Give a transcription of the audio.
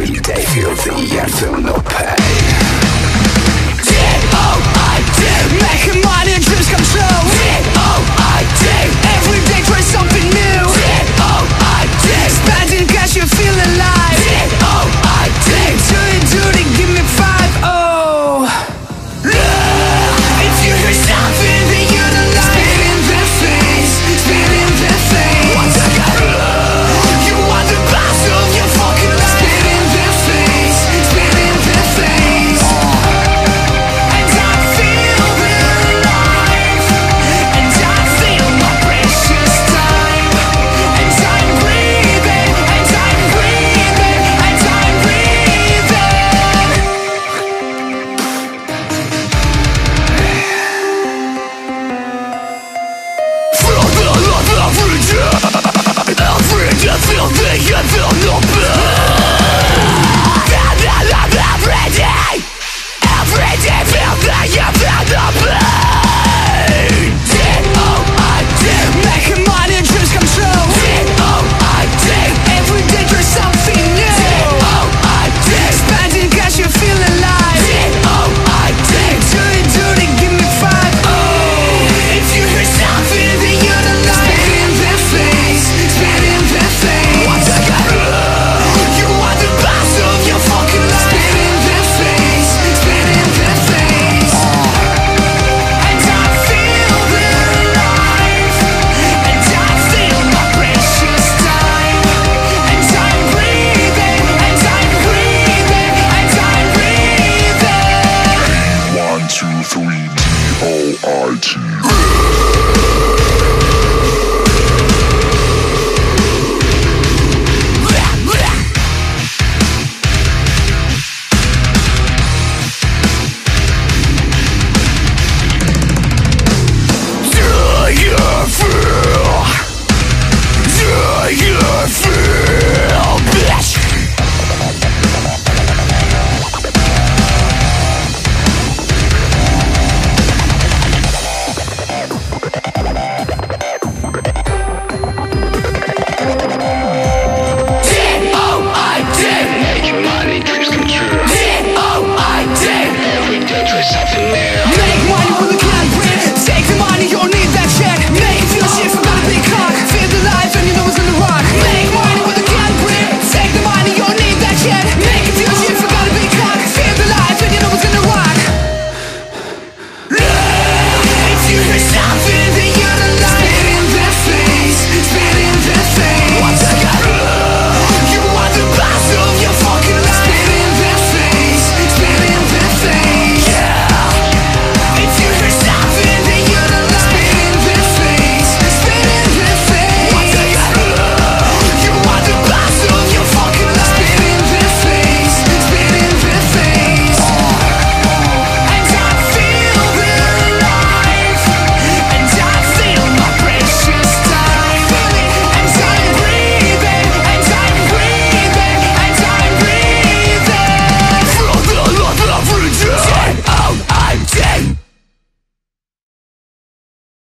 Every day, feel the ja, no.